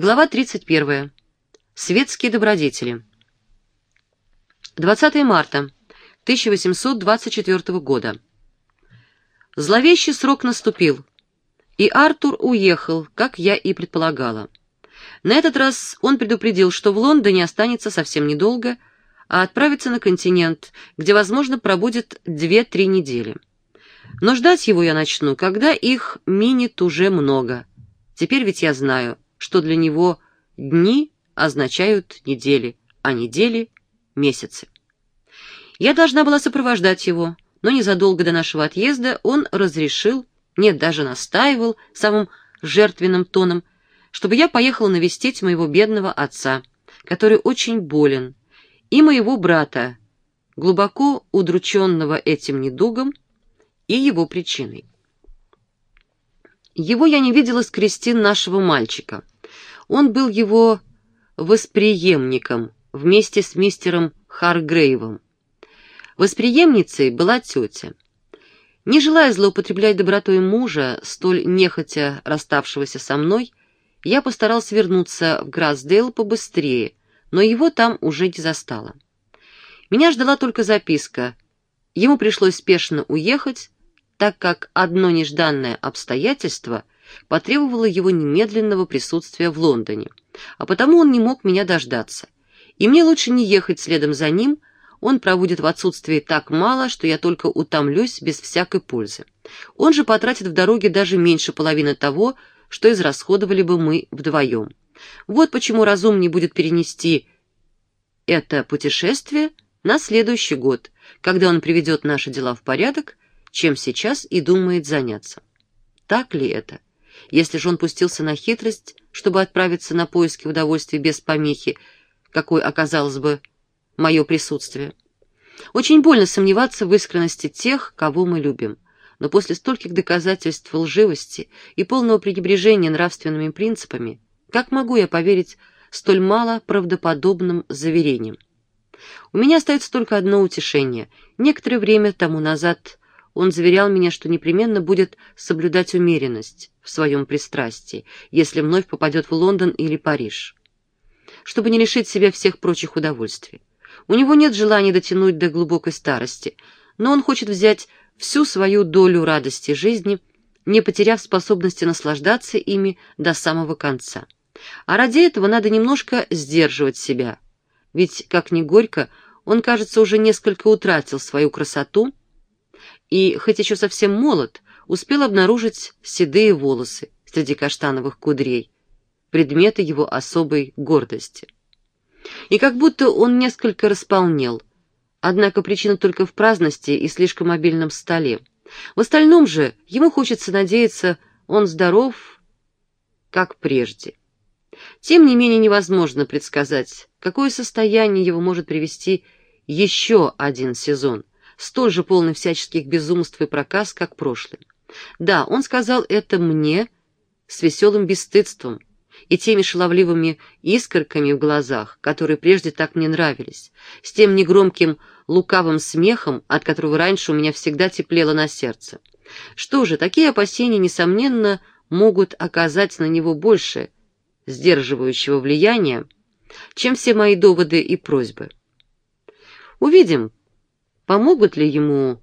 Глава 31. Светские добродетели. 20 марта 1824 года. Зловещий срок наступил, и Артур уехал, как я и предполагала. На этот раз он предупредил, что в Лондоне останется совсем недолго, а отправится на континент, где, возможно, пробудет 2-3 недели. Но ждать его я начну, когда их минит уже много. Теперь ведь я знаю, что для него дни означают недели, а недели — месяцы. Я должна была сопровождать его, но незадолго до нашего отъезда он разрешил, нет, даже настаивал самым жертвенным тоном, чтобы я поехала навестить моего бедного отца, который очень болен, и моего брата, глубоко удрученного этим недугом и его причиной. Его я не видела с крестин нашего мальчика. Он был его восприемником вместе с мистером Харгрейвом. Восприемницей была тетя. Не желая злоупотреблять добротой мужа, столь нехотя расставшегося со мной, я постарался вернуться в Грасдейл побыстрее, но его там уже не застала. Меня ждала только записка. Ему пришлось спешно уехать, так как одно нежданное обстоятельство потребовало его немедленного присутствия в Лондоне, а потому он не мог меня дождаться. И мне лучше не ехать следом за ним, он проводит в отсутствии так мало, что я только утомлюсь без всякой пользы. Он же потратит в дороге даже меньше половины того, что израсходовали бы мы вдвоем. Вот почему разумнее будет перенести это путешествие на следующий год, когда он приведет наши дела в порядок, чем сейчас и думает заняться. Так ли это? Если же он пустился на хитрость, чтобы отправиться на поиски удовольствия без помехи, какой оказалось бы мое присутствие. Очень больно сомневаться в искренности тех, кого мы любим но после стольких доказательств лживости и полного пренебрежения нравственными принципами, как могу я поверить столь мало правдоподобным заверениям? У меня остается только одно утешение. Некоторое время тому назад он заверял меня, что непременно будет соблюдать умеренность в своем пристрастии, если вновь попадет в Лондон или Париж, чтобы не лишить себя всех прочих удовольствий. У него нет желания дотянуть до глубокой старости, но он хочет взять всю свою долю радости жизни, не потеряв способности наслаждаться ими до самого конца. А ради этого надо немножко сдерживать себя. Ведь, как ни горько, он, кажется, уже несколько утратил свою красоту и, хоть еще совсем молод, успел обнаружить седые волосы среди каштановых кудрей, предметы его особой гордости. И как будто он несколько располнел, Однако причина только в праздности и слишком обильном столе. В остальном же ему хочется надеяться, он здоров, как прежде. Тем не менее невозможно предсказать, какое состояние его может привести еще один сезон, столь же полный всяческих безумств и проказ, как прошлый. Да, он сказал это мне с веселым бесстыдством, и теми шаловливыми искорками в глазах, которые прежде так мне нравились, с тем негромким лукавым смехом, от которого раньше у меня всегда теплело на сердце. Что же, такие опасения, несомненно, могут оказать на него больше сдерживающего влияния, чем все мои доводы и просьбы. Увидим, помогут ли ему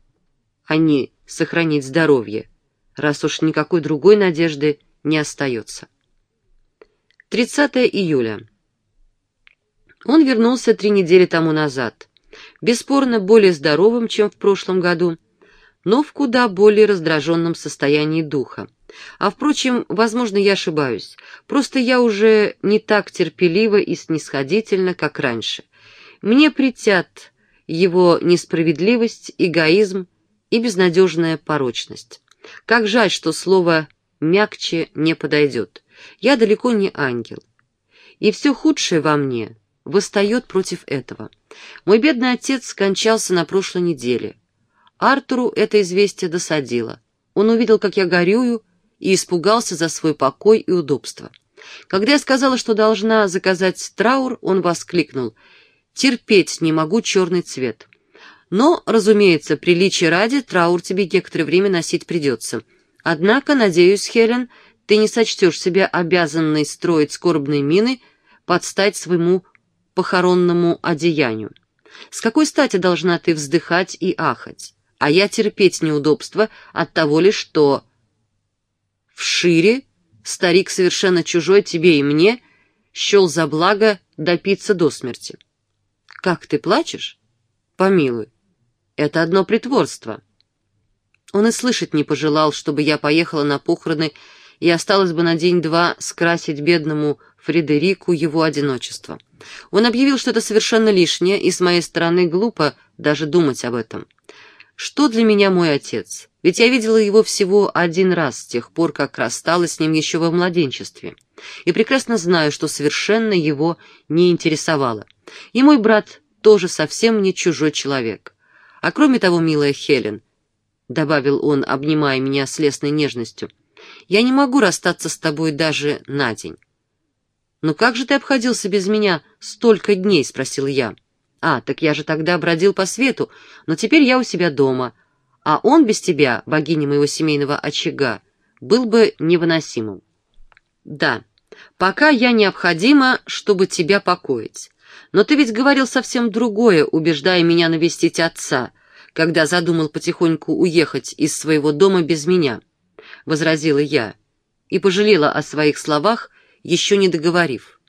они сохранить здоровье, раз уж никакой другой надежды не остается. 30 июля. Он вернулся три недели тому назад, бесспорно более здоровым, чем в прошлом году, но в куда более раздраженном состоянии духа. А, впрочем, возможно, я ошибаюсь. Просто я уже не так терпелива и снисходительна, как раньше. Мне притят его несправедливость, эгоизм и безнадежная порочность. Как жаль, что слово «мягче» не подойдет. Я далеко не ангел. И все худшее во мне восстает против этого. Мой бедный отец скончался на прошлой неделе. Артуру это известие досадило. Он увидел, как я горюю, и испугался за свой покой и удобство. Когда я сказала, что должна заказать траур, он воскликнул «Терпеть не могу черный цвет». Но, разумеется, приличие ради, траур тебе некоторое время носить придется. Однако, надеюсь, Хелен, ты не сочтешь себя обязанной строить скорбные мины под стать своему похоронному одеянию. С какой стати должна ты вздыхать и ахать, а я терпеть неудобства от того лишь, что в шире старик совершенно чужой тебе и мне счел за благо допиться до смерти. Как ты плачешь? Помилуй, это одно притворство. Он и слышать не пожелал, чтобы я поехала на похороны и осталась бы на день-два скрасить бедному Фредерику его одиночество. Он объявил, что это совершенно лишнее, и с моей стороны глупо даже думать об этом. Что для меня мой отец? Ведь я видела его всего один раз с тех пор, как рассталась с ним еще во младенчестве. И прекрасно знаю, что совершенно его не интересовало. И мой брат тоже совсем не чужой человек. А кроме того, милая Хелен, — добавил он, обнимая меня с лесной нежностью, — я не могу расстаться с тобой даже на день. «Но как же ты обходился без меня столько дней?» — спросил я. «А, так я же тогда бродил по свету, но теперь я у себя дома, а он без тебя, богиня моего семейного очага, был бы невыносимым». «Да, пока я необходима, чтобы тебя покоить. Но ты ведь говорил совсем другое, убеждая меня навестить отца, когда задумал потихоньку уехать из своего дома без меня», — возразила я, и пожалела о своих словах, еще не договорив.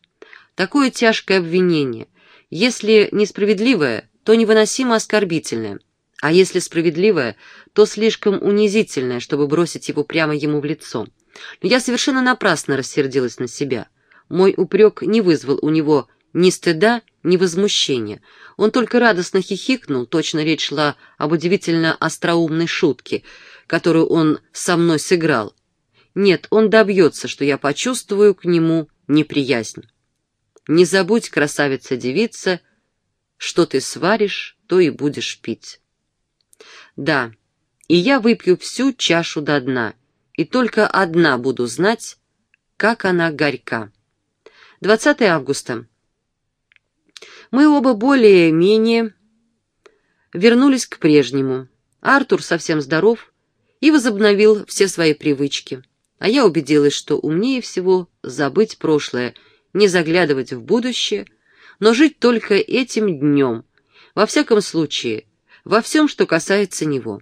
Такое тяжкое обвинение, если несправедливое, то невыносимо оскорбительное, а если справедливое, то слишком унизительное, чтобы бросить его прямо ему в лицо. Но я совершенно напрасно рассердилась на себя. Мой упрек не вызвал у него ни стыда, ни возмущения. Он только радостно хихикнул, точно речь шла об удивительно остроумной шутке, которую он со мной сыграл. Нет, он добьется, что я почувствую к нему неприязнь. Не забудь, красавица-девица, что ты сваришь, то и будешь пить. Да, и я выпью всю чашу до дна, и только одна буду знать, как она горька. 20 августа. Мы оба более-менее вернулись к прежнему. Артур совсем здоров и возобновил все свои привычки. А я убедилась, что умнее всего забыть прошлое, не заглядывать в будущее, но жить только этим днем, во всяком случае, во всем, что касается него.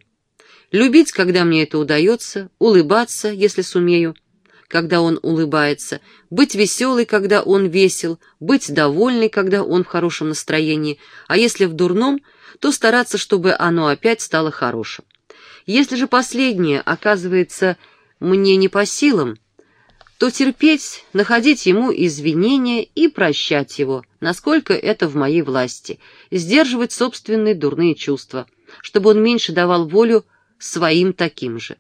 Любить, когда мне это удается, улыбаться, если сумею, когда он улыбается, быть веселой, когда он весел, быть довольной, когда он в хорошем настроении, а если в дурном, то стараться, чтобы оно опять стало хорошим. Если же последнее оказывается мне не по силам, то терпеть, находить ему извинения и прощать его, насколько это в моей власти, сдерживать собственные дурные чувства, чтобы он меньше давал волю своим таким же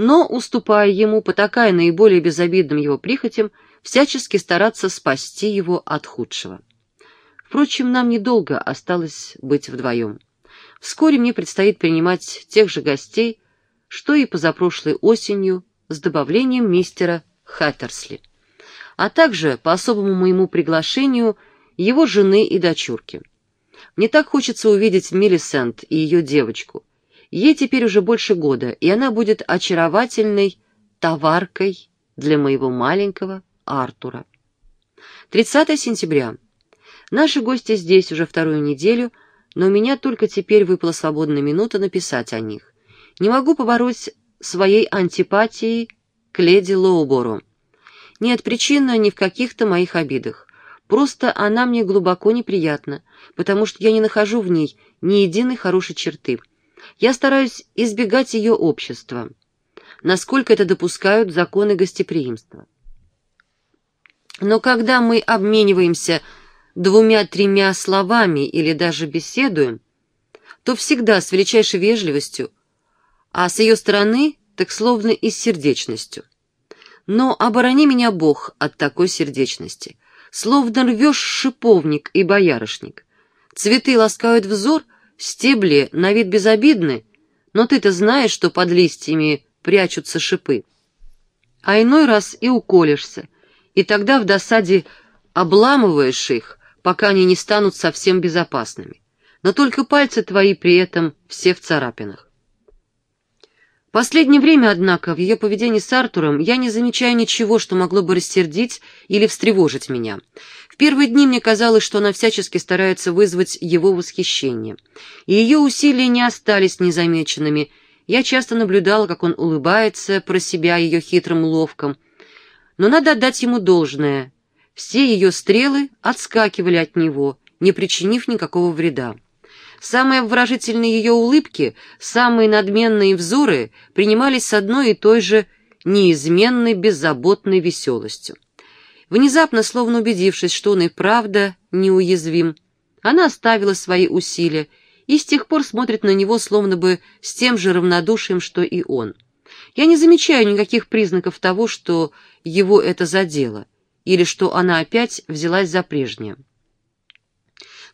но, уступая ему, потакая наиболее безобидным его прихотям, всячески стараться спасти его от худшего. Впрочем, нам недолго осталось быть вдвоем. Вскоре мне предстоит принимать тех же гостей, что и позапрошлой осенью с добавлением мистера Хаттерсли, а также по особому моему приглашению его жены и дочурки. Мне так хочется увидеть Миллисент и ее девочку, Ей теперь уже больше года, и она будет очаровательной товаркой для моего маленького Артура. 30 сентября. Наши гости здесь уже вторую неделю, но у меня только теперь выпала свободная минута написать о них. Не могу побороть своей антипатией к леди Лоубору. Нет причины ни в каких-то моих обидах. Просто она мне глубоко неприятна, потому что я не нахожу в ней ни единой хорошей черты. Я стараюсь избегать ее общества, насколько это допускают законы гостеприимства. Но когда мы обмениваемся двумя-тремя словами или даже беседуем, то всегда с величайшей вежливостью, а с ее стороны так словно и с сердечностью. Но оборони меня Бог от такой сердечности, словно рвешь шиповник и боярышник. Цветы ласкают взор — Стебли на вид безобидны, но ты-то знаешь, что под листьями прячутся шипы. А иной раз и уколешься, и тогда в досаде обламываешь их, пока они не станут совсем безопасными. Но только пальцы твои при этом все в царапинах. Последнее время, однако, в ее поведении с Артуром я не замечаю ничего, что могло бы рассердить или встревожить меня. Первые дни мне казалось, что она всячески старается вызвать его восхищение. И ее усилия не остались незамеченными. Я часто наблюдала, как он улыбается про себя ее хитрым уловкам. Но надо отдать ему должное. Все ее стрелы отскакивали от него, не причинив никакого вреда. Самые обворожительные ее улыбки, самые надменные взоры принимались с одной и той же неизменной беззаботной веселостью. Внезапно, словно убедившись, что он и правда неуязвим, она оставила свои усилия и с тех пор смотрит на него словно бы с тем же равнодушием, что и он. Я не замечаю никаких признаков того, что его это задело, или что она опять взялась за прежнее.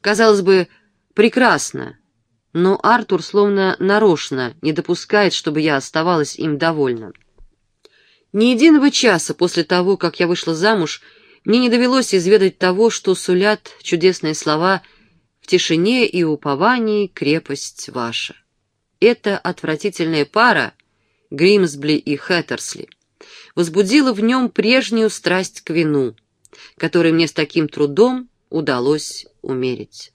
Казалось бы, Прекрасно. Но Артур словно нарочно не допускает, чтобы я оставалась им довольна. Ни единого часа после того, как я вышла замуж, мне не довелось изведать того, что сулят чудесные слова «в тишине и уповании крепость ваша». Эта отвратительная пара, Гримсбли и Хэттерсли, возбудила в нем прежнюю страсть к вину, которую мне с таким трудом удалось умерить.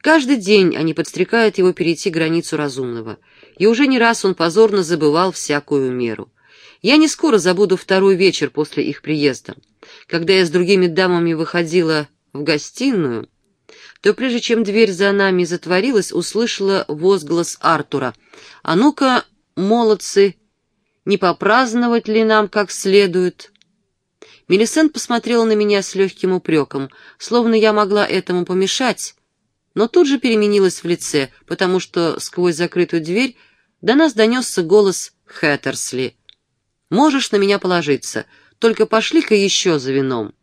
Каждый день они подстрекают его перейти границу разумного, и уже не раз он позорно забывал всякую меру. Я не скоро забуду второй вечер после их приезда. Когда я с другими дамами выходила в гостиную, то прежде чем дверь за нами затворилась, услышала возглас Артура. «А ну-ка, молодцы, не попраздновать ли нам как следует?» Мелисент посмотрела на меня с легким упреком, словно я могла этому помешать, но тут же переменилась в лице, потому что сквозь закрытую дверь до нас донесся голос Хэттерсли. «Можешь на меня положиться, только пошли-ка еще за вином.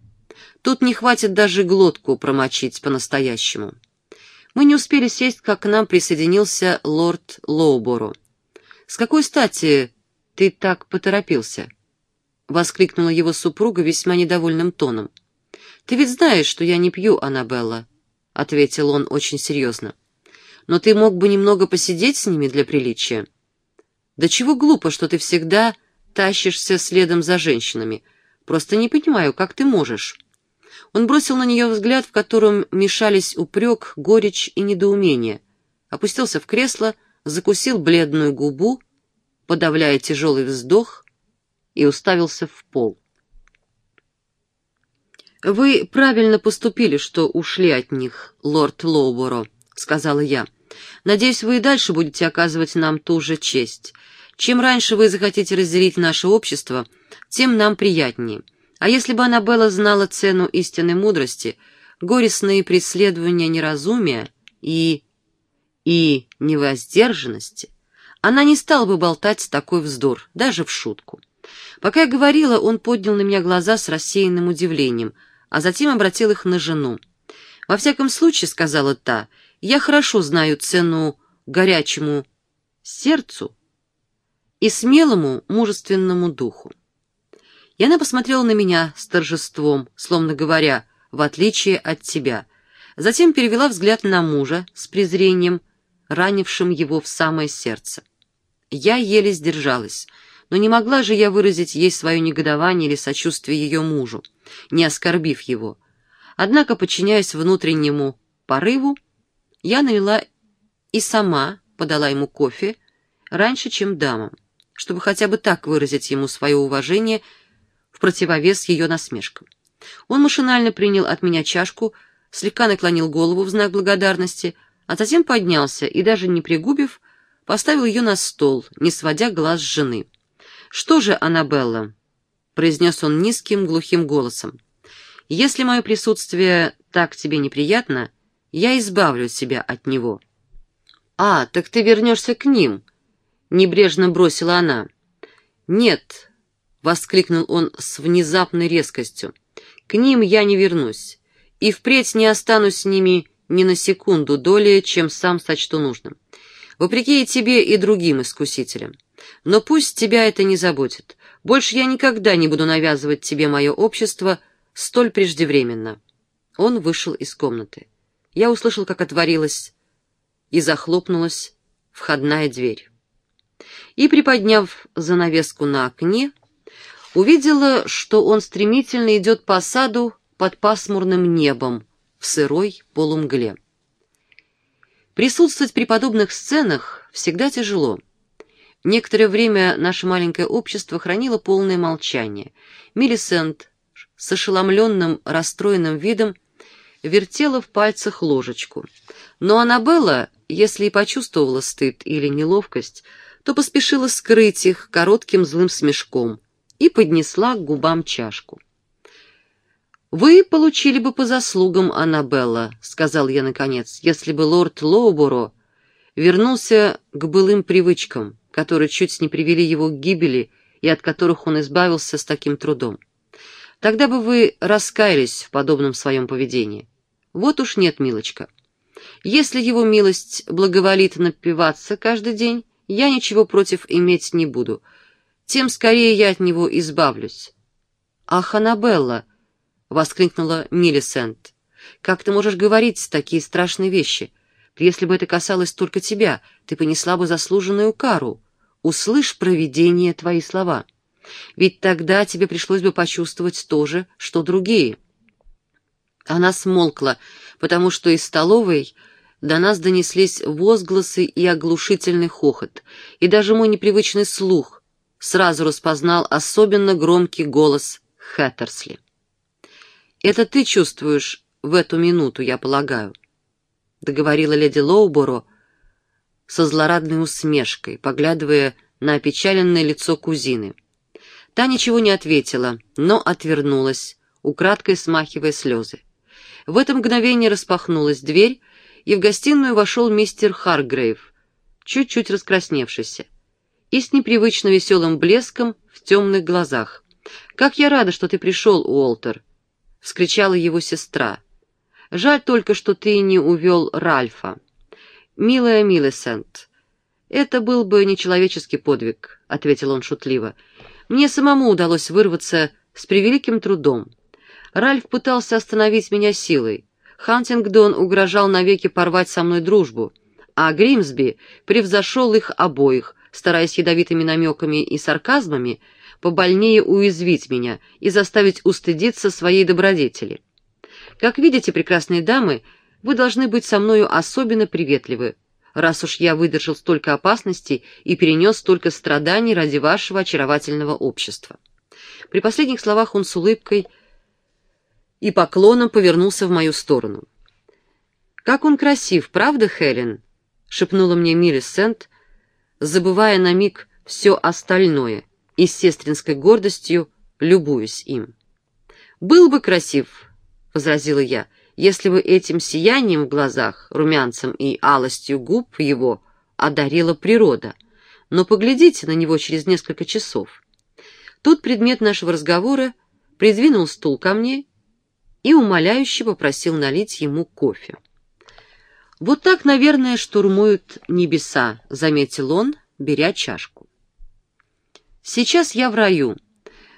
Тут не хватит даже глотку промочить по-настоящему». Мы не успели сесть, как к нам присоединился лорд Лоуборо. «С какой стати ты так поторопился?» — воскликнула его супруга весьма недовольным тоном. «Ты ведь знаешь, что я не пью, Аннабелла. — ответил он очень серьезно. «Но ты мог бы немного посидеть с ними для приличия. Да чего глупо, что ты всегда тащишься следом за женщинами. Просто не понимаю, как ты можешь». Он бросил на нее взгляд, в котором мешались упрек, горечь и недоумение. Опустился в кресло, закусил бледную губу, подавляя тяжелый вздох, и уставился в пол. «Вы правильно поступили, что ушли от них, лорд Лоуборо», — сказала я. «Надеюсь, вы и дальше будете оказывать нам ту же честь. Чем раньше вы захотите разделить наше общество, тем нам приятнее. А если бы Аннабелла знала цену истинной мудрости, горестные преследования неразумия и... и невоздержанности, она не стала бы болтать такой вздор, даже в шутку». Пока я говорила, он поднял на меня глаза с рассеянным удивлением — а затем обратил их на жену. «Во всяком случае, — сказала та, — я хорошо знаю цену горячему сердцу и смелому мужественному духу». И она посмотрела на меня с торжеством, словно говоря, в отличие от тебя. Затем перевела взгляд на мужа с презрением, ранившим его в самое сердце. Я еле сдержалась — но не могла же я выразить ей свое негодование или сочувствие ее мужу, не оскорбив его. Однако, подчиняясь внутреннему порыву, я налила и сама подала ему кофе раньше, чем дамам, чтобы хотя бы так выразить ему свое уважение в противовес ее насмешкам. Он машинально принял от меня чашку, слегка наклонил голову в знак благодарности, а затем поднялся и, даже не пригубив, поставил ее на стол, не сводя глаз с жены. «Что же, Аннабелла?» — произнес он низким, глухим голосом. «Если мое присутствие так тебе неприятно, я избавлю себя от него». «А, так ты вернешься к ним?» — небрежно бросила она. «Нет», — воскликнул он с внезапной резкостью, — «к ним я не вернусь, и впредь не останусь с ними ни на секунду долее, чем сам сочту нужным, вопреки и тебе, и другим искусителям. Но пусть тебя это не заботит. Больше я никогда не буду навязывать тебе мое общество столь преждевременно». Он вышел из комнаты. Я услышал, как отворилась и захлопнулась входная дверь. И, приподняв занавеску на окне, увидела, что он стремительно идет по саду под пасмурным небом в сырой полумгле. Присутствовать при подобных сценах всегда тяжело. Некоторое время наше маленькое общество хранило полное молчание. Миллисент с ошеломленным, расстроенным видом вертела в пальцах ложечку. Но Аннабелла, если и почувствовала стыд или неловкость, то поспешила скрыть их коротким злым смешком и поднесла к губам чашку. «Вы получили бы по заслугам, Аннабелла», — сказал я наконец, «если бы лорд Лоуборо вернулся к былым привычкам, которые чуть не привели его к гибели и от которых он избавился с таким трудом. Тогда бы вы раскаялись в подобном своем поведении. Вот уж нет, милочка. Если его милость благоволит напиваться каждый день, я ничего против иметь не буду. Тем скорее я от него избавлюсь. «Ах, Аннабелла!» — воскликнула Миллисент. «Как ты можешь говорить такие страшные вещи? Если бы это касалось только тебя, ты понесла бы заслуженную кару. Услышь провидение твои слова. Ведь тогда тебе пришлось бы почувствовать то же, что другие». Она смолкла, потому что из столовой до нас донеслись возгласы и оглушительный хохот, и даже мой непривычный слух сразу распознал особенно громкий голос Хэттерсли. «Это ты чувствуешь в эту минуту, я полагаю», — договорила леди Лоуборо со злорадной усмешкой, поглядывая на опечаленное лицо кузины. Та ничего не ответила, но отвернулась, украдкой смахивая слезы. В это мгновение распахнулась дверь, и в гостиную вошел мистер Харгрейв, чуть-чуть раскрасневшийся, и с непривычно веселым блеском в темных глазах. «Как я рада, что ты пришел, Уолтер!» — вскричала его сестра. «Жаль только, что ты не увел Ральфа. Милая Миллисент, это был бы нечеловеческий подвиг», — ответил он шутливо. «Мне самому удалось вырваться с превеликим трудом. Ральф пытался остановить меня силой. Хантингдон угрожал навеки порвать со мной дружбу, а Гримсби превзошел их обоих, стараясь ядовитыми намеками и сарказмами побольнее уязвить меня и заставить устыдиться своей добродетели. Как видите, прекрасные дамы, вы должны быть со мною особенно приветливы, раз уж я выдержал столько опасностей и перенес столько страданий ради вашего очаровательного общества. При последних словах он с улыбкой и поклоном повернулся в мою сторону. «Как он красив, правда, Хелен?» — шепнула мне Миллисент, забывая на миг все остальное и с сестринской гордостью любуюсь им. «Был бы красив», — возразила я, — «если бы этим сиянием в глазах, румянцем и алостью губ его одарила природа. Но поглядите на него через несколько часов». Тут предмет нашего разговора придвинул стул ко мне и умоляюще попросил налить ему кофе. «Вот так, наверное, штурмуют небеса», — заметил он, беря чашку. «Сейчас я в раю,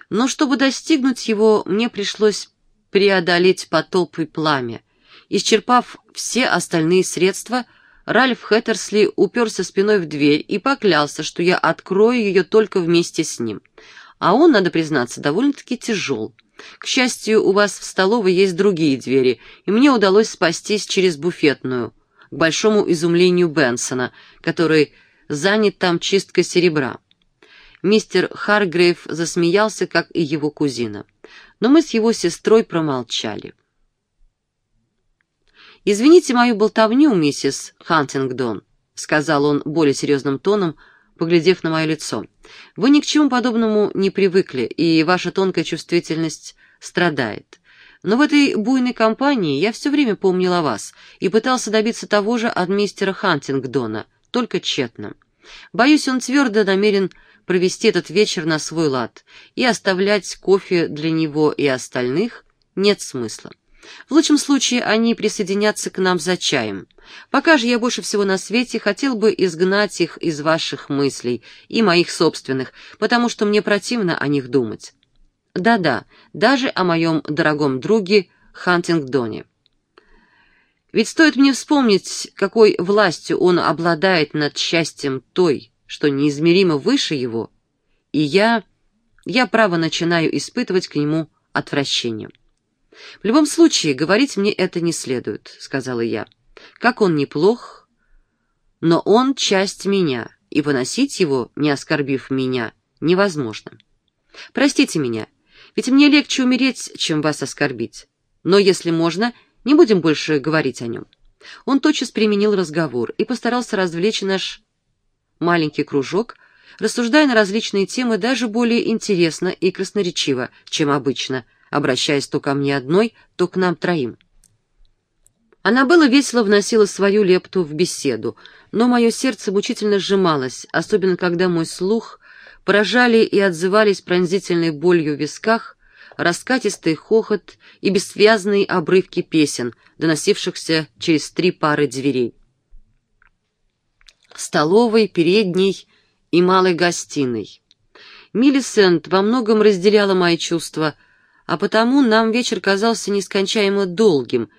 но чтобы достигнуть его, мне пришлось преодолеть потоп и пламя. Исчерпав все остальные средства, Ральф Хэттерсли уперся спиной в дверь и поклялся, что я открою ее только вместе с ним. А он, надо признаться, довольно-таки тяжел. К счастью, у вас в столовой есть другие двери, и мне удалось спастись через буфетную, к большому изумлению Бенсона, который занят там чисткой серебра. Мистер Харгрейв засмеялся, как и его кузина. Но мы с его сестрой промолчали. «Извините мою болтовню, миссис Хантингдон», — сказал он более серьезным тоном, поглядев на мое лицо. Вы ни к чему подобному не привыкли, и ваша тонкая чувствительность страдает. Но в этой буйной компании я все время помнил о вас и пытался добиться того же от мистера Хантингдона, только тщетно. Боюсь, он твердо намерен провести этот вечер на свой лад, и оставлять кофе для него и остальных нет смысла. В лучшем случае они присоединятся к нам за чаем. Пока же я больше всего на свете хотел бы изгнать их из ваших мыслей и моих собственных, потому что мне противно о них думать. Да-да, даже о моем дорогом друге Хантингдоне. Ведь стоит мне вспомнить, какой властью он обладает над счастьем той, что неизмеримо выше его, и я, я право начинаю испытывать к нему отвращение. «В любом случае, говорить мне это не следует», — сказала я. «Как он неплох, но он часть меня, и выносить его, не оскорбив меня, невозможно. Простите меня, ведь мне легче умереть, чем вас оскорбить. Но, если можно, не будем больше говорить о нем». Он тотчас применил разговор и постарался развлечь наш маленький кружок, рассуждая на различные темы даже более интересно и красноречиво, чем обычно, обращаясь то ко мне одной, то к нам троим. Было весело вносила свою лепту в беседу, но мое сердце мучительно сжималось, особенно когда мой слух поражали и отзывались пронзительной болью в висках раскатистый хохот и бессвязные обрывки песен, доносившихся через три пары дверей. Столовой, передней и малой гостиной. Миллисент во многом разделяла мои чувства, а потому нам вечер казался нескончаемо долгим,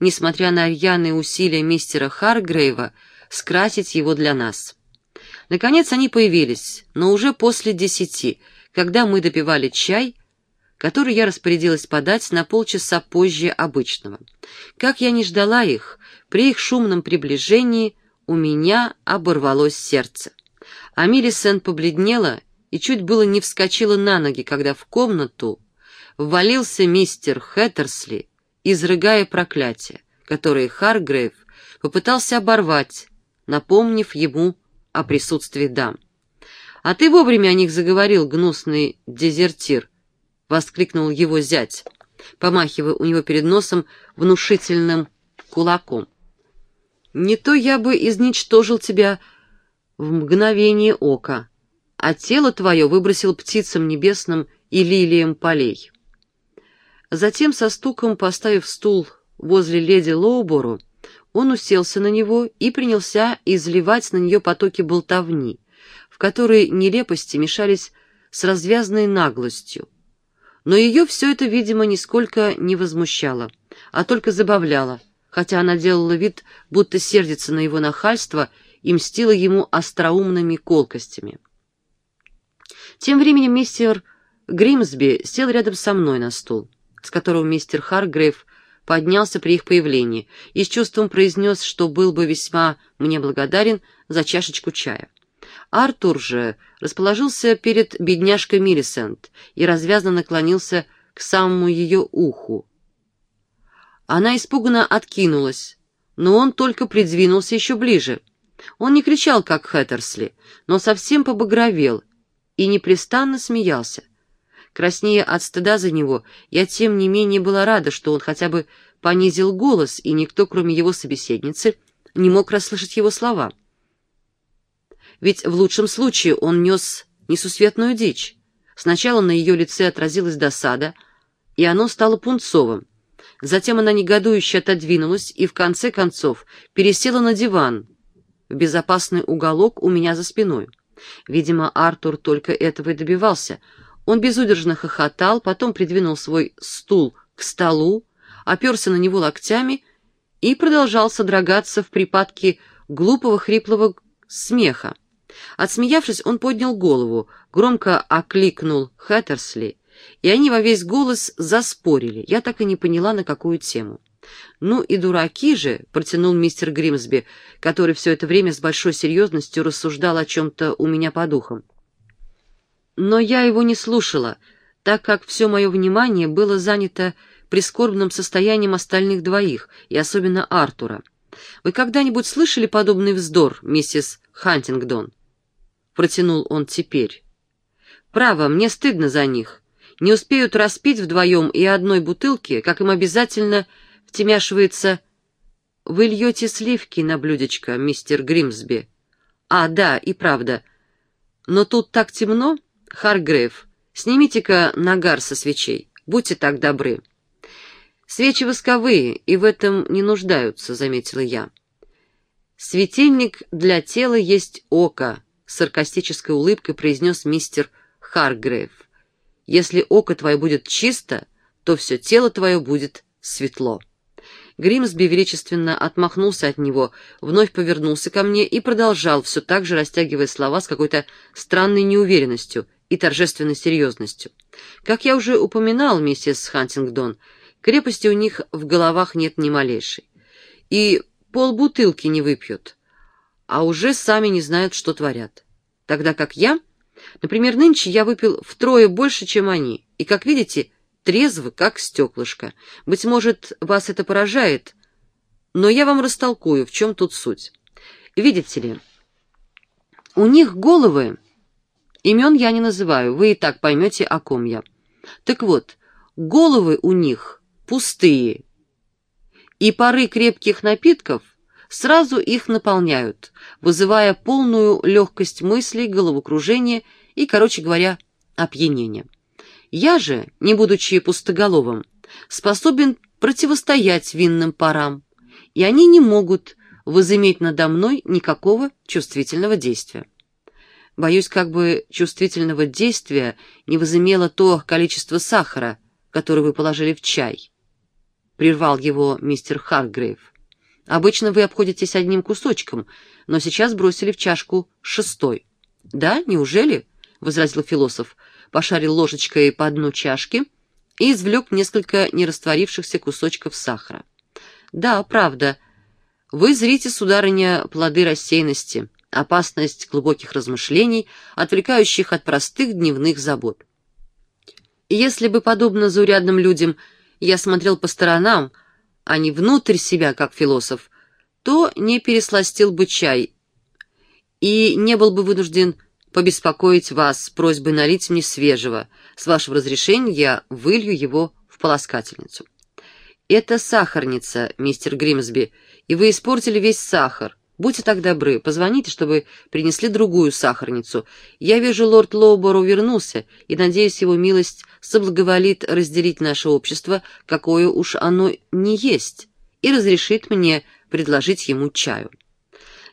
несмотря на рьяные усилия мистера Харгрейва скрасить его для нас. Наконец они появились, но уже после десяти, когда мы допивали чай — который я распорядилась подать на полчаса позже обычного. Как я не ждала их, при их шумном приближении у меня оборвалось сердце. А Миллисент побледнела и чуть было не вскочила на ноги, когда в комнату ввалился мистер Хэттерсли, изрыгая проклятие, которое Харгрейв попытался оборвать, напомнив ему о присутствии дам. «А ты вовремя о них заговорил, гнусный дезертир», — воскликнул его зять, помахивая у него перед носом внушительным кулаком. «Не то я бы изничтожил тебя в мгновение ока, а тело твое выбросил птицам небесным и лилиям полей». Затем, со стуком поставив стул возле леди Лоубору, он уселся на него и принялся изливать на нее потоки болтовни, в которые нелепости мешались с развязанной наглостью, но ее все это, видимо, нисколько не возмущало, а только забавляло, хотя она делала вид, будто сердится на его нахальство и мстила ему остроумными колкостями. Тем временем мистер Гримсби сел рядом со мной на стул, с которого мистер Харгрейв поднялся при их появлении и с чувством произнес, что был бы весьма мне благодарен за чашечку чая. Артур же расположился перед бедняжкой Миллисент и развязно наклонился к самому ее уху. Она испуганно откинулась, но он только придвинулся еще ближе. Он не кричал, как Хэттерсли, но совсем побагровел и непрестанно смеялся. Краснея от стыда за него, я тем не менее была рада, что он хотя бы понизил голос, и никто, кроме его собеседницы, не мог расслышать его слова ведь в лучшем случае он нес несусветную дичь. Сначала на ее лице отразилась досада, и оно стало пунцовым. Затем она негодующе отодвинулась и, в конце концов, пересела на диван, в безопасный уголок у меня за спиной. Видимо, Артур только этого и добивался. Он безудержно хохотал, потом придвинул свой стул к столу, оперся на него локтями и продолжал содрогаться в припадке глупого хриплого смеха. Отсмеявшись, он поднял голову, громко окликнул Хэттерсли, и они во весь голос заспорили. Я так и не поняла, на какую тему. «Ну и дураки же!» — протянул мистер Гримсби, который все это время с большой серьезностью рассуждал о чем-то у меня по духам. Но я его не слушала, так как все мое внимание было занято прискорбным состоянием остальных двоих, и особенно Артура. «Вы когда-нибудь слышали подобный вздор, миссис Хантингдон?» протянул он теперь. «Право, мне стыдно за них. Не успеют распить вдвоем и одной бутылки, как им обязательно втемяшивается... Вы льете сливки на блюдечко, мистер Гримсби. А, да, и правда. Но тут так темно. Харгрейв, снимите-ка нагар со свечей. Будьте так добры». «Свечи восковые, и в этом не нуждаются», — заметила я. «Светильник для тела есть око», с саркастической улыбкой произнес мистер Харгрейв. «Если око твое будет чисто, то все тело твое будет светло». Гримсби величественно отмахнулся от него, вновь повернулся ко мне и продолжал, все так же растягивая слова с какой-то странной неуверенностью и торжественной серьезностью. Как я уже упоминал, миссис Хантингдон, крепости у них в головах нет ни малейшей. И полбутылки не выпьют, а уже сами не знают, что творят. Тогда как я, например, нынче я выпил втрое больше, чем они, и, как видите, трезв, как стеклышко. Быть может, вас это поражает, но я вам растолкую, в чем тут суть. Видите ли, у них головы... Имен я не называю, вы и так поймете, о ком я. Так вот, головы у них пустые, и пары крепких напитков сразу их наполняют, вызывая полную легкость мыслей, головокружение и, короче говоря, опьянение. Я же, не будучи пустоголовым, способен противостоять винным парам, и они не могут возыметь надо мной никакого чувствительного действия. Боюсь, как бы чувствительного действия не возымело то количество сахара, которое вы положили в чай. Прервал его мистер Харгрейв. Обычно вы обходитесь одним кусочком, но сейчас бросили в чашку шестой. Да, неужели? — возразил философ пошарил ложечкой по дну чашки и извлек несколько нерастворившихся кусочков сахара. «Да, правда. Вы зрите, сударыня, плоды рассеянности, опасность глубоких размышлений, отвлекающих от простых дневных забот. Если бы, подобно заурядным людям, я смотрел по сторонам, а не внутрь себя, как философ, то не пересластил бы чай и не был бы вынужден побеспокоить вас с просьбой налить мне свежего. С вашего разрешения я вылью его в полоскательницу. Это сахарница, мистер Гримсби, и вы испортили весь сахар. Будьте так добры, позвоните, чтобы принесли другую сахарницу. Я вижу, лорд Лоуборо вернулся, и, надеюсь, его милость соблаговолит разделить наше общество, какое уж оно не есть, и разрешит мне предложить ему чаю.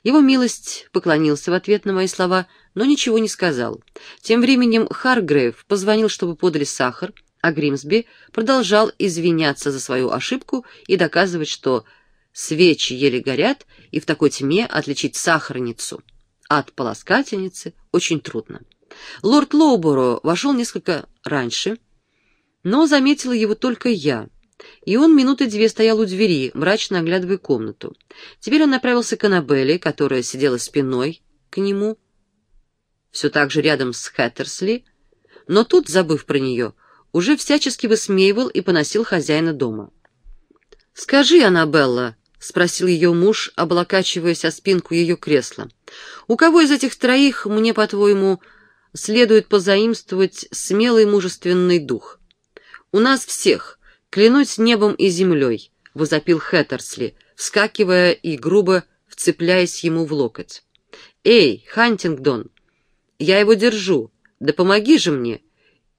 Его милость поклонился в ответ на мои слова — но ничего не сказал. Тем временем Харгрейв позвонил, чтобы подали сахар, а Гримсби продолжал извиняться за свою ошибку и доказывать, что свечи еле горят, и в такой тьме отличить сахарницу от полоскательницы очень трудно. Лорд Лоуборо вошел несколько раньше, но заметила его только я, и он минуты две стоял у двери, мрачно оглядывая комнату. Теперь он направился к Аннабелле, которая сидела спиной к нему, все так же рядом с Хэттерсли, но тут, забыв про нее, уже всячески высмеивал и поносил хозяина дома. «Скажи, Аннабелла», — спросил ее муж, облокачиваясь о спинку ее кресла, «у кого из этих троих, мне, по-твоему, следует позаимствовать смелый мужественный дух?» «У нас всех, клянусь небом и землей», — возопил Хэттерсли, вскакивая и грубо вцепляясь ему в локоть. «Эй, Хантингдон!» Я его держу. Да помоги же мне.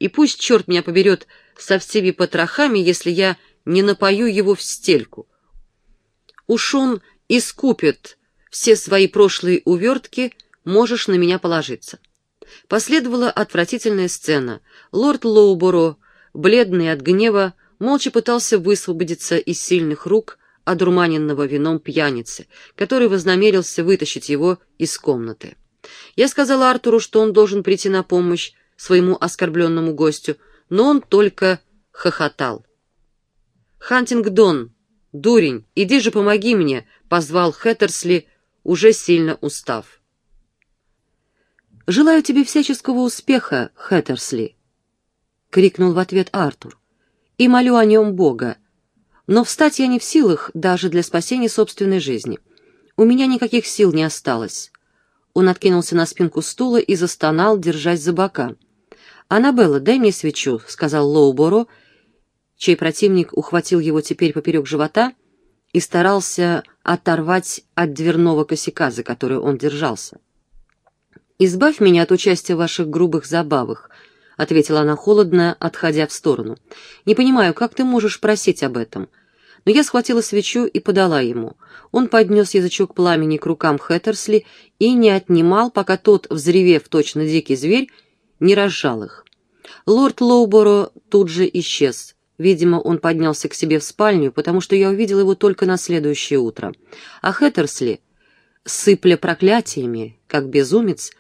И пусть черт меня поберет со всеми потрохами, если я не напою его в стельку. Уж он искупит все свои прошлые увертки, можешь на меня положиться. Последовала отвратительная сцена. Лорд Лоуборо, бледный от гнева, молча пытался высвободиться из сильных рук одурманенного вином пьяницы, который вознамерился вытащить его из комнаты. Я сказала Артуру, что он должен прийти на помощь своему оскорбленному гостю, но он только хохотал. «Хантингдон, дурень, иди же помоги мне!» — позвал Хэттерсли, уже сильно устав. «Желаю тебе всяческого успеха, Хэттерсли!» — крикнул в ответ Артур. «И молю о нем Бога. Но встать я не в силах даже для спасения собственной жизни. У меня никаких сил не осталось. Он откинулся на спинку стула и застонал, держась за бока. «Аннабелла, дай мне свечу», — сказал Лоуборо, чей противник ухватил его теперь поперек живота и старался оторвать от дверного косяка, за который он держался. «Избавь меня от участия в ваших грубых забавах», — ответила она холодно, отходя в сторону. «Не понимаю, как ты можешь просить об этом?» но я схватила свечу и подала ему. Он поднес язычок пламени к рукам Хэттерсли и не отнимал, пока тот, взревев точно дикий зверь, не разжал их. Лорд Лоуборо тут же исчез, Видимо, он поднялся к себе в спальню, потому что я увидел его только на следующее утро. А Хэттерсли, сыпля проклятиями, как безумец,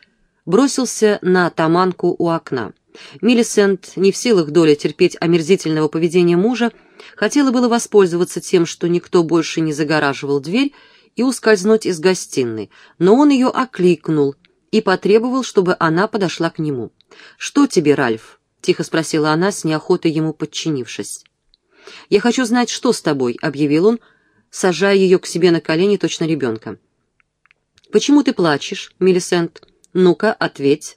бросился на таманку у окна. Миллисент, не в силах доля терпеть омерзительного поведения мужа, хотела было воспользоваться тем, что никто больше не загораживал дверь, и ускользнуть из гостиной, но он ее окликнул и потребовал, чтобы она подошла к нему. «Что тебе, Ральф?» — тихо спросила она, с неохотой ему подчинившись. «Я хочу знать, что с тобой», — объявил он, сажая ее к себе на колени точно ребенка. «Почему ты плачешь, Миллисент? Ну-ка, ответь».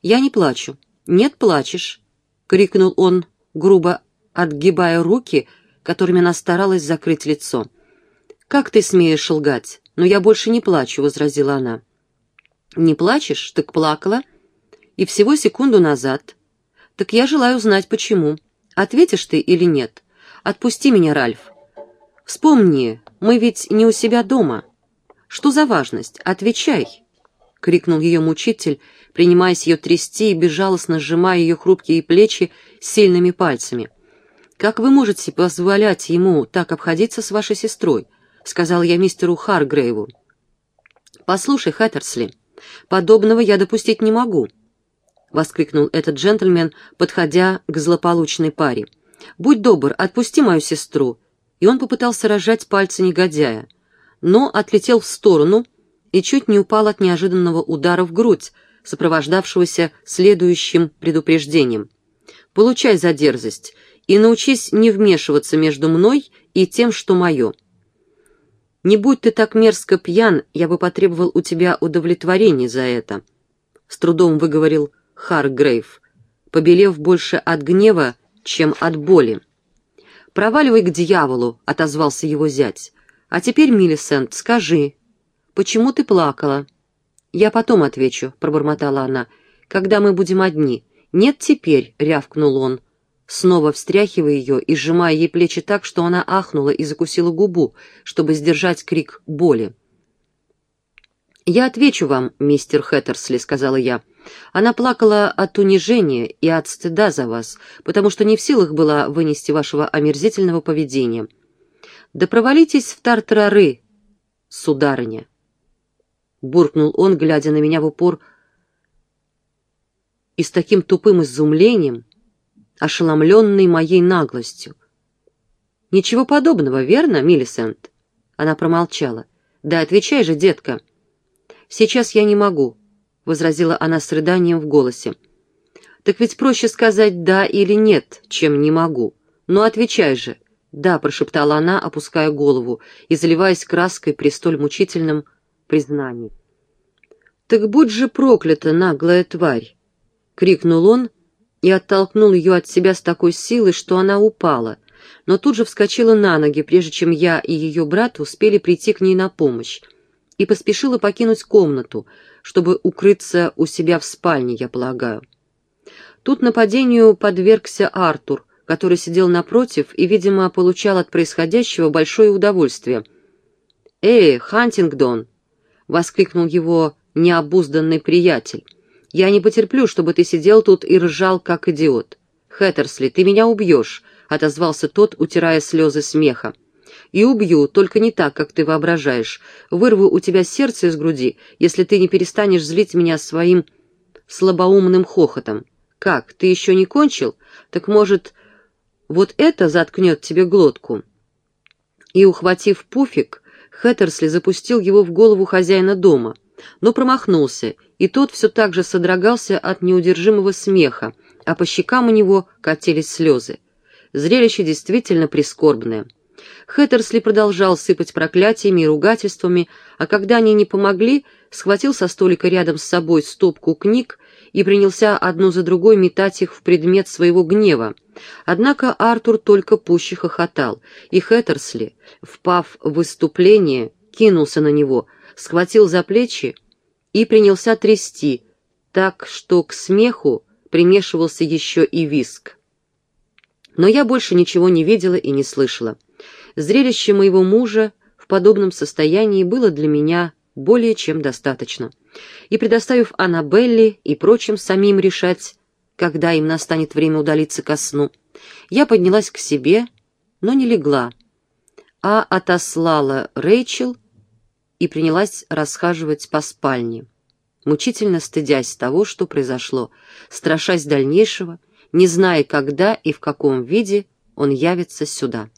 «Я не плачу». «Нет, плачешь», — крикнул он, грубо отгибая руки, которыми она старалась закрыть лицо. «Как ты смеешь лгать? Но я больше не плачу», — возразила она. «Не плачешь? Так плакала. И всего секунду назад. Так я желаю узнать, почему. Ответишь ты или нет? Отпусти меня, Ральф. Вспомни, мы ведь не у себя дома. Что за важность? Отвечай!» — крикнул ее мучитель, принимаясь ее трясти и безжалостно сжимая ее хрупкие плечи сильными пальцами. «Как вы можете позволять ему так обходиться с вашей сестрой?» — сказал я мистеру Харгрейву. «Послушай, Хэттерсли, подобного я допустить не могу», — воскликнул этот джентльмен, подходя к злополучной паре. «Будь добр, отпусти мою сестру». И он попытался разжать пальцы негодяя, но отлетел в сторону и чуть не упал от неожиданного удара в грудь, сопровождавшегося следующим предупреждением. «Получай за дерзость и научись не вмешиваться между мной и тем, что мое. Не будь ты так мерзко пьян, я бы потребовал у тебя удовлетворения за это», — с трудом выговорил Харгрейв, побелев больше от гнева, чем от боли. «Проваливай к дьяволу», — отозвался его зять. «А теперь, Миллисент, скажи, почему ты плакала?» «Я потом отвечу», — пробормотала она, — «когда мы будем одни». «Нет, теперь», — рявкнул он, снова встряхивая ее и сжимая ей плечи так, что она ахнула и закусила губу, чтобы сдержать крик боли. «Я отвечу вам, мистер Хэттерсли», — сказала я. Она плакала от унижения и от стыда за вас, потому что не в силах была вынести вашего омерзительного поведения. Да провалитесь в тартарары, сударыня буркнул он, глядя на меня в упор, и с таким тупым изумлением, ошеломленный моей наглостью. «Ничего подобного, верно, Миллисент?» Она промолчала. «Да отвечай же, детка». «Сейчас я не могу», — возразила она с рыданием в голосе. «Так ведь проще сказать «да» или «нет», чем «не могу». Ну, отвечай же». «Да», — прошептала она, опуская голову и заливаясь краской при столь мучительном признаний. «Так будь же проклята, наглая тварь!» — крикнул он и оттолкнул ее от себя с такой силой, что она упала, но тут же вскочила на ноги, прежде чем я и ее брат успели прийти к ней на помощь, и поспешила покинуть комнату, чтобы укрыться у себя в спальне, я полагаю. Тут нападению подвергся Артур, который сидел напротив и, видимо, получал от происходящего большое удовольствие. «Эй, Хантингдон!» — воскликнул его необузданный приятель. «Я не потерплю, чтобы ты сидел тут и ржал, как идиот. Хэттерсли, ты меня убьешь», — отозвался тот, утирая слезы смеха. «И убью, только не так, как ты воображаешь. Вырву у тебя сердце из груди, если ты не перестанешь злить меня своим слабоумным хохотом. Как, ты еще не кончил? Так, может, вот это заткнет тебе глотку?» И, ухватив пуфик, Хэттерсли запустил его в голову хозяина дома, но промахнулся, и тот все так же содрогался от неудержимого смеха, а по щекам у него катились слезы. Зрелище действительно прискорбное. Хэттерсли продолжал сыпать проклятиями и ругательствами, а когда они не помогли, схватил со столика рядом с собой стопку книг и принялся одну за другой метать их в предмет своего гнева. Однако Артур только пуще хохотал, и Хэттерсли, впав в выступление, кинулся на него, схватил за плечи и принялся трясти, так что к смеху примешивался еще и виск. Но я больше ничего не видела и не слышала. Зрелище моего мужа в подобном состоянии было для меня более чем достаточно и, предоставив Аннабелле и прочим самим решать, когда им настанет время удалиться ко сну, Я поднялась к себе, но не легла, а отослала Рэйчел и принялась расхаживать по спальне, мучительно стыдясь того, что произошло, страшась дальнейшего, не зная, когда и в каком виде он явится сюда.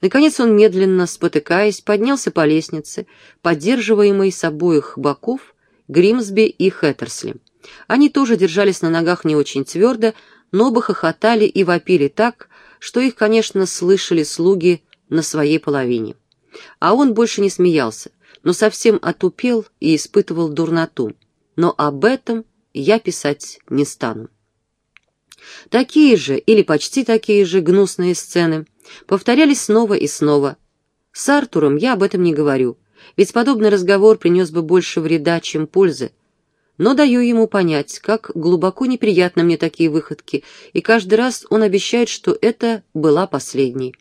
Наконец он, медленно спотыкаясь, поднялся по лестнице, поддерживаемой с обоих боков Гримсби и Хэттерсли. Они тоже держались на ногах не очень твердо, но оба хохотали и вопили так, что их, конечно, слышали слуги на своей половине. А он больше не смеялся, но совсем отупел и испытывал дурноту. Но об этом я писать не стану. Такие же, или почти такие же гнусные сцены повторялись снова и снова. С Артуром я об этом не говорю, ведь подобный разговор принес бы больше вреда, чем пользы. Но даю ему понять, как глубоко неприятны мне такие выходки, и каждый раз он обещает, что это была последней.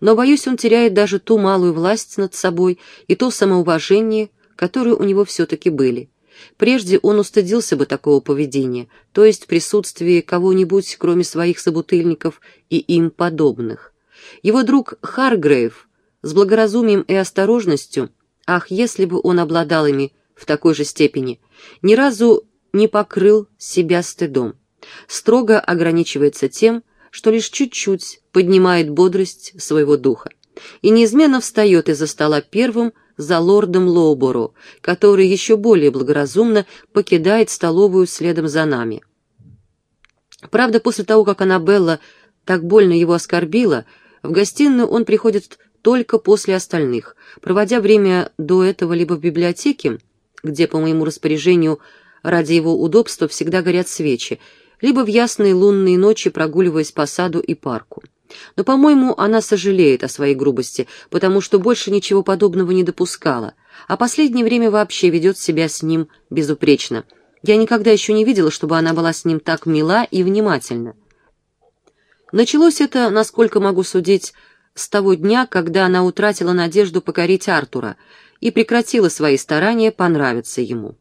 Но, боюсь, он теряет даже ту малую власть над собой и то самоуважение, которые у него все-таки были. Прежде он устыдился бы такого поведения, то есть в присутствии кого-нибудь, кроме своих собутыльников и им подобных. Его друг Харгрейв с благоразумием и осторожностью, ах, если бы он обладал ими в такой же степени, ни разу не покрыл себя стыдом. Строго ограничивается тем, что лишь чуть-чуть поднимает бодрость своего духа и неизменно встает из-за стола первым за лордом Лоуборо, который еще более благоразумно покидает столовую следом за нами. Правда, после того, как Аннабелла так больно его оскорбила, в гостиную он приходит только после остальных, проводя время до этого либо в библиотеке, где, по моему распоряжению, ради его удобства всегда горят свечи, либо в ясные лунные ночи прогуливаясь по саду и парку. Но, по-моему, она сожалеет о своей грубости, потому что больше ничего подобного не допускала, а последнее время вообще ведет себя с ним безупречно. Я никогда еще не видела, чтобы она была с ним так мила и внимательна. Началось это, насколько могу судить, с того дня, когда она утратила надежду покорить Артура и прекратила свои старания понравиться ему.